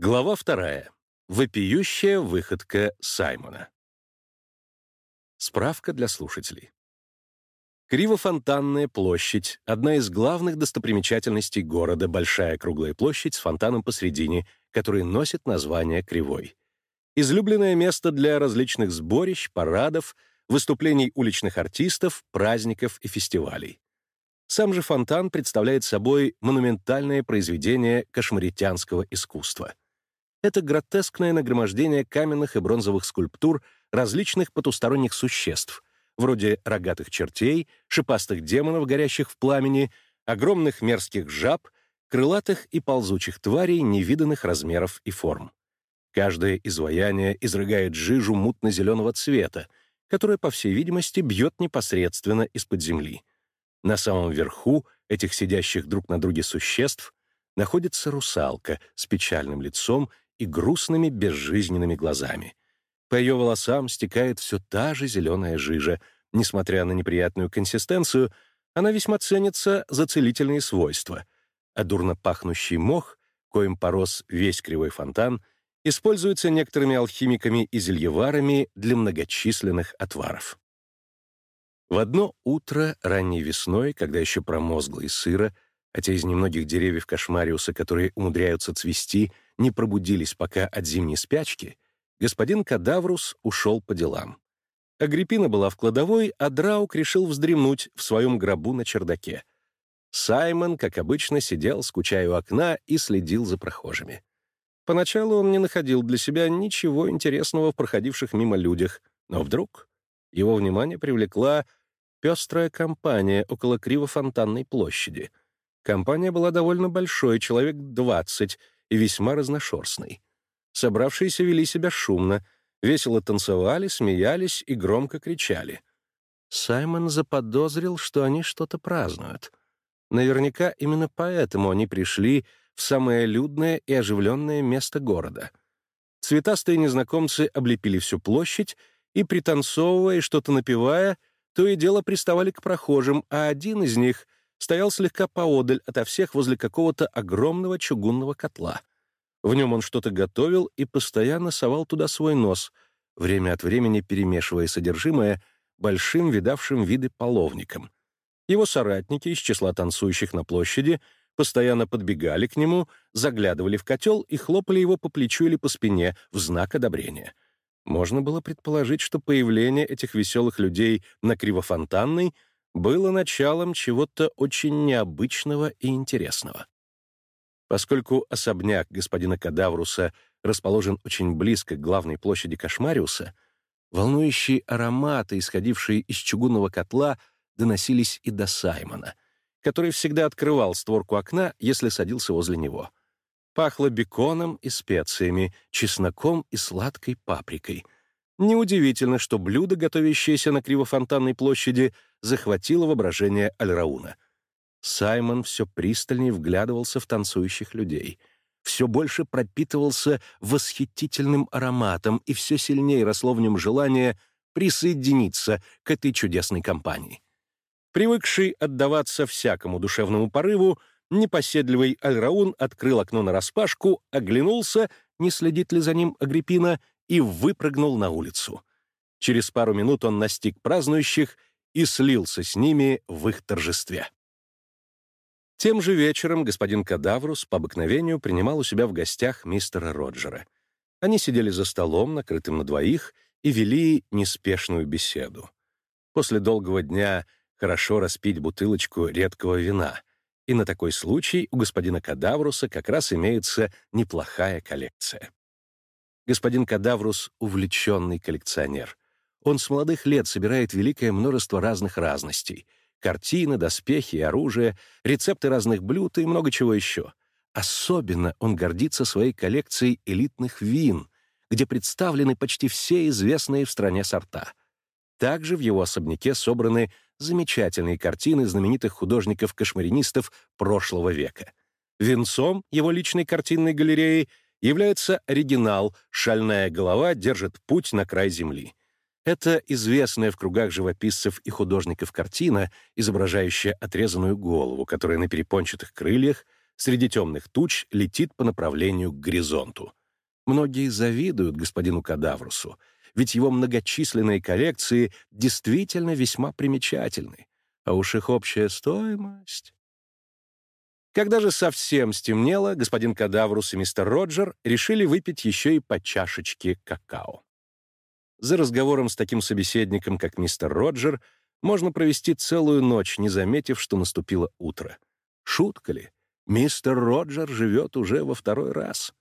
Глава вторая. Вопиющая выходка Саймона. Справка для слушателей. Кривофонтанная площадь — одна из главных достопримечательностей города, большая круглая площадь с фонтаном посредине, который носит название Кривой. Излюбленное место для различных сборищ, парадов, выступлений уличных артистов, праздников и фестивалей. Сам же фонтан представляет собой монументальное произведение кошмаритянского искусства. Это гротескное нагромождение каменных и бронзовых скульптур различных потусторонних существ, вроде рогатых чертей, шипастых демонов, горящих в пламени, огромных мерзких жаб, крылатых и ползучих тварей невиданных размеров и форм. Каждое изваяние изрыгает жижу мутно-зеленого цвета, которая, по всей видимости, бьет непосредственно из-под земли. На самом верху этих сидящих друг на друге существ находится русалка с печальным лицом и грустными безжизненными глазами. По ее волосам стекает все та же зеленая жижа. Несмотря на неприятную консистенцию, она весьма ценится за целительные свойства. А дурно пахнущий мох, коим порос весь кривой фонтан, используется некоторыми алхимиками и зельеварами для многочисленных отваров. В одно утро ранней весной, когда еще промозгло и сыро, а те из немногих деревьев Кошмариуса, которые умудряются цвести, не пробудились пока от зимней спячки, господин Кадаврус ушел по делам. Агриппина была в кладовой, а Драук решил вздремнуть в своем гробу на чердаке. Саймон, как обычно, сидел, скучая у окна, и следил за прохожими. Поначалу он не находил для себя ничего интересного в проходивших мимо людях, но вдруг его внимание привлекла пестрая компания около Кривофонтанной площади. Компания была довольно большой, человек 20, и весьма разношерстной. Собравшиеся вели себя шумно, весело танцевали, смеялись и громко кричали. Саймон заподозрил, что они что-то празднуют. Наверняка именно поэтому они пришли в самое людное и оживленное место города. Цветастые незнакомцы облепили всю площадь и, пританцовывая и что-то напевая, то и дело приставали к прохожим, а один из них стоял слегка поодаль ото всех возле какого-то огромного чугунного котла. В нем он что-то готовил и постоянно совал туда свой нос, время от времени перемешивая содержимое большим видавшим виды половником. Его соратники из числа танцующих на площади постоянно подбегали к нему, заглядывали в котел и хлопали его по плечу или по спине в знак одобрения — можно было предположить, что появление этих веселых людей на Кривофонтанной было началом чего-то очень необычного и интересного. Поскольку особняк господина Кадавруса расположен очень близко к главной площади Кошмариуса, волнующие ароматы, исходившие из чугунного котла, доносились и до Саймона, который всегда открывал створку окна, если садился возле него — Пахло беконом и специями, чесноком и сладкой паприкой. Неудивительно, что блюдо, готовящееся на Кривофонтанной площади, захватило воображение Альрауна. Саймон все пристальнее вглядывался в танцующих людей. Все больше пропитывался восхитительным ароматом, и все сильнее росло в нем желание присоединиться к этой чудесной компании. Привыкший отдаваться всякому душевному порыву, Непоседливый Альраун открыл окно нараспашку, оглянулся, не следит ли за ним Агриппина, и выпрыгнул на улицу. Через пару минут он настиг празднующих и слился с ними в их торжестве. Тем же вечером господин Кадаврус по обыкновению принимал у себя в гостях мистера Роджера. Они сидели за столом, накрытым на двоих, и вели неспешную беседу. После долгого дня хорошо распить бутылочку редкого вина, и на такой случай у господина Кадавруса как раз имеется неплохая коллекция. Господин Кадаврус — увлеченный коллекционер. Он с молодых лет собирает великое множество разных разностей — картины, доспехи, оружие, рецепты разных блюд и много чего еще. Особенно он гордится своей коллекцией элитных вин, где представлены почти все известные в стране сорта. Также в его особняке собраны замечательные картины знаменитых художников-кошмаринистов прошлого века. Венцом его личной картинной галереи является оригинал «Шальная голова держит путь на край земли». Это известная в кругах живописцев и художников картина, изображающая отрезанную голову, которая на перепончатых крыльях среди темных туч летит по направлению к горизонту. Многие завидуют господину Кадаврусу, ведь его многочисленные коллекции действительно весьма примечательны, а уж их общая стоимость... Когда же совсем стемнело, господин Кадаврус и мистер Роджер решили выпить еще и по чашечке какао. За разговором с таким собеседником, как мистер Роджер, можно провести целую ночь, не заметив, что наступило утро. Шутка ли? Мистер Роджер живет уже во второй раз.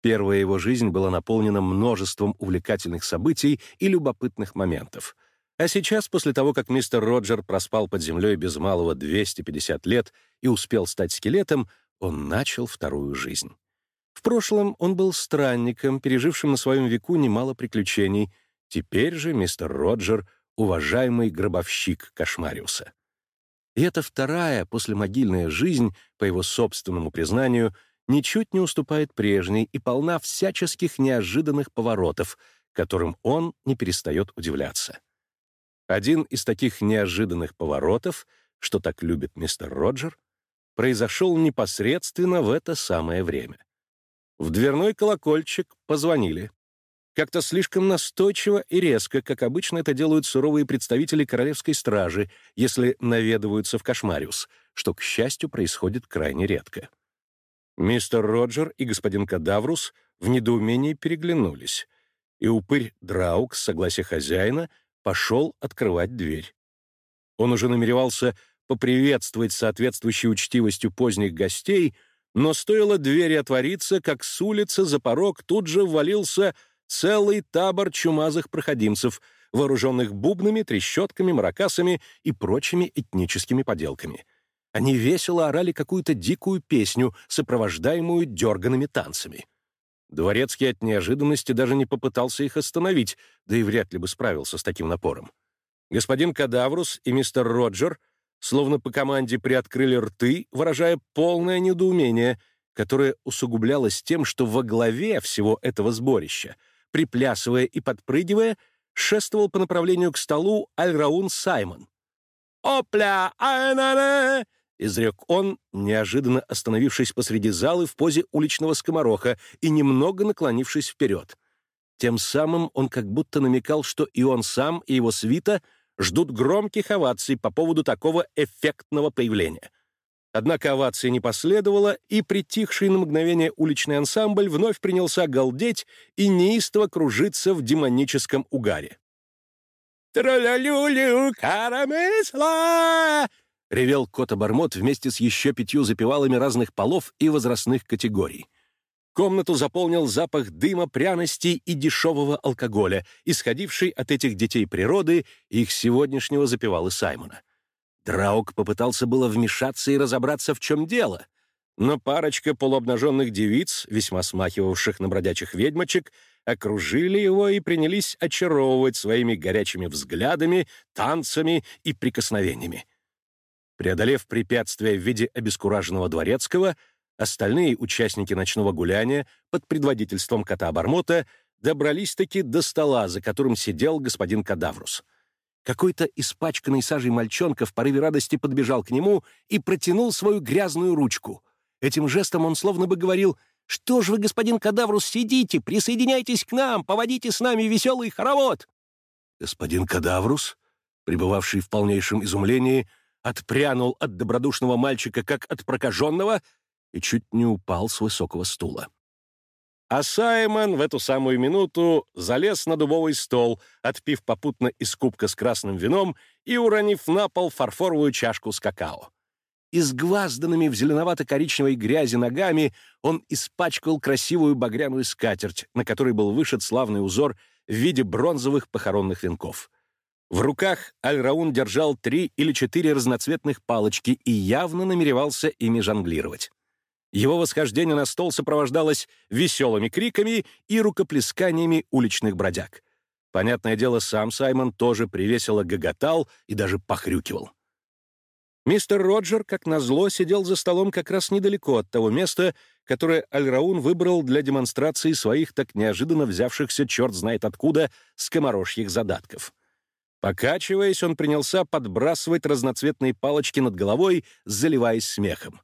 Первая его жизнь была наполнена множеством увлекательных событий и любопытных моментов. А сейчас, после того, как мистер Роджер проспал под землей без малого 250 лет и успел стать скелетом, он начал вторую жизнь. В прошлом он был странником, пережившим на своем веку немало приключений. Теперь же мистер Роджер — уважаемый гробовщик Кошмариуса. И эта вторая послемогильная жизнь, по его собственному признанию, ничуть не уступает прежней и полна всяческих неожиданных поворотов, которым он не перестает удивляться. Один из таких неожиданных поворотов, что так любит мистер Роджер, произошел непосредственно в это самое время. В дверной колокольчик позвонили. Как-то слишком настойчиво и резко, как обычно это делают суровые представители королевской стражи, если наведываются в Кошмариус, что, к счастью, происходит крайне редко. Мистер Роджер и господин Кадаврус в недоумении переглянулись, и упырь Драук, с согласия хозяина, пошел открывать дверь. Он уже намеревался поприветствовать соответствующей учтивостью поздних гостей, но стоило двери отвориться, как с улицы за порог тут же ввалился целый табор чумазых проходимцев, вооруженных бубнами, трещотками, маракасами и прочими этническими поделками. Они весело орали какую-то дикую песню, сопровождаемую дерганными танцами. Дворецкий от неожиданности даже не попытался их остановить, да и вряд ли бы справился с таким напором. Господин Кадаврус и мистер Роджер словно по команде приоткрыли рты, выражая полное недоумение, которое усугублялось тем, что во главе всего этого сборища — приплясывая и подпрыгивая, шествовал по направлению к столу Альраун Саймон. «Опля! Айнане!» — изрек он, неожиданно остановившись посреди залы в позе уличного скомороха и немного наклонившись вперед. Тем самым он как будто намекал, что и он сам, и его свита ждут громких оваций по поводу такого эффектного появления. Однако овации не последовало, и притихший на мгновение уличный ансамбль вновь принялся галдеть и неистово кружиться в демоническом угаре. «Тра-ля-лю-лю, карамесла!» — ревел кот-обормот вместе с еще пятью запевалами разных полов и возрастных категорий. Комнату заполнил запах дыма, пряностей и дешевого алкоголя, исходивший от этих детей природы и их сегодняшнего запевалы Саймона. Драук попытался было вмешаться и разобраться, в чем дело, но парочка полуобнаженных девиц, весьма смахивавших на бродячих ведьмочек, окружили его и принялись очаровывать своими горячими взглядами, танцами и прикосновениями. Преодолев препятствие в виде обескураженного дворецкого, остальные участники ночного гуляния под предводительством кота-обормота добрались-таки до стола, за которым сидел господин Кадаврус — какой-то испачканный сажей мальчонка в порыве радости подбежал к нему и протянул свою грязную ручку. Этим жестом он словно бы говорил «Что ж вы, господин Кадаврус, сидите? Присоединяйтесь к нам, поводите с нами веселый хоровод!» Господин Кадаврус, пребывавший в полнейшем изумлении, отпрянул от добродушного мальчика, как от прокаженного, и чуть не упал с высокого стула. А Саймон в эту самую минуту залез на дубовый стол, отпив попутно из кубка с красным вином и уронив на пол фарфоровую чашку с какао. Изгвазданными в зеленовато-коричневой грязи ногами он испачкал красивую багряную скатерть, на которой был вышит славный узор в виде бронзовых похоронных венков. В руках Аль-Раун держал три или четыре разноцветных палочки и явно намеревался ими жонглировать. Его восхождение на стол сопровождалось веселыми криками и рукоплесканиями уличных бродяг. Понятное дело, сам Саймон тоже привесело гоготал и даже похрюкивал. Мистер Роджер, как назло, сидел за столом как раз недалеко от того места, которое Альраун выбрал для демонстрации своих так неожиданно взявшихся черт знает откуда скоморожьих задатков. Покачиваясь, он принялся подбрасывать разноцветные палочки над головой, заливаясь смехом.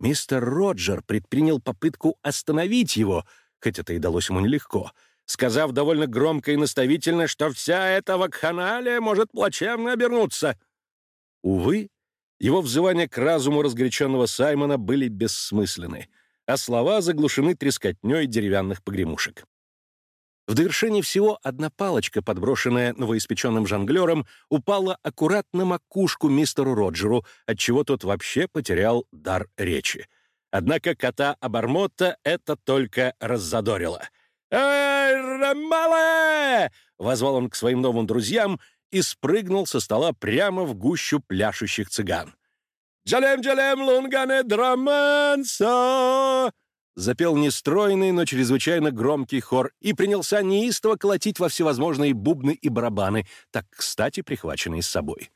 Мистер Роджер предпринял попытку остановить его, хоть это и далось ему нелегко, сказав довольно громко и наставительно, что вся эта вакханалия может плачевно обернуться. Увы, его взывания к разуму разгоряченного Саймона были бессмысленны, а слова заглушены трескотней деревянных погремушек. В довершении всего одна палочка, подброшенная новоиспеченным жонглером, упала аккурат на макушку мистеру Роджеру, отчего тот вообще потерял дар речи. Однако кота Абармотта это только раззадорило. «Эй, Рамале!» — возвал он к своим новым друзьям и спрыгнул со стола прямо в гущу пляшущих цыган. «Джалем-джалем лунгане драманса!» Запел нестройный, но чрезвычайно громкий хор и принялся неистово колотить во всевозможные бубны и барабаны, так кстати прихваченные с собой.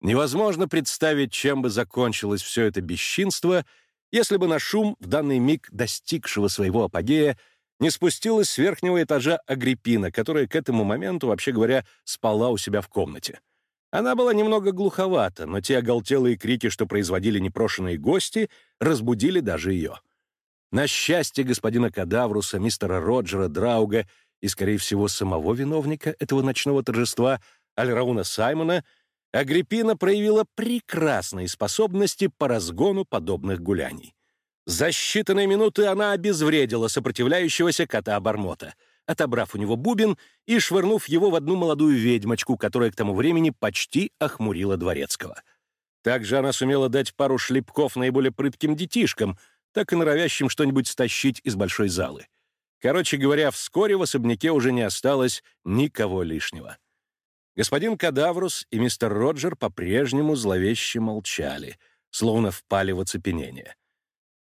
Невозможно представить, чем бы закончилось все это бесчинство, если бы на шум, в данный миг достигшего своего апогея, не спустилась с верхнего этажа Агриппина, которая к этому моменту, вообще говоря, спала у себя в комнате. Она была немного глуховата, но те оголтелые крики, что производили непрошенные гости, разбудили даже ее. На счастье господина Кадавруса, мистера Роджера, Драуга и, скорее всего, самого виновника этого ночного торжества, Альрауна Саймона, Агриппина проявила прекрасные способности по разгону подобных гуляний. За считанные минуты она обезвредила сопротивляющегося кота-обормота, отобрав у него бубен и швырнув его в одну молодую ведьмочку, которая к тому времени почти охмурила дворецкого. Также она сумела дать пару шлепков наиболее прытким детишкам — так и норовящим что-нибудь стащить из большой залы. Короче говоря, вскоре в особняке уже не осталось никого лишнего. Господин Кадаврус и мистер Роджер по-прежнему зловеще молчали, словно впали в оцепенение.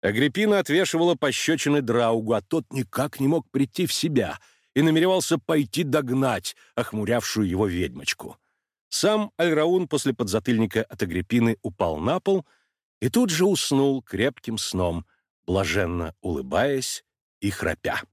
Агриппина отвешивала пощечины Драугу, а тот никак не мог прийти в себя и намеревался пойти догнать охмурявшую его ведьмочку. Сам Альраун после подзатыльника от Агриппины упал на пол и тут же уснул крепким сном — блаженно улыбаясь и храпя.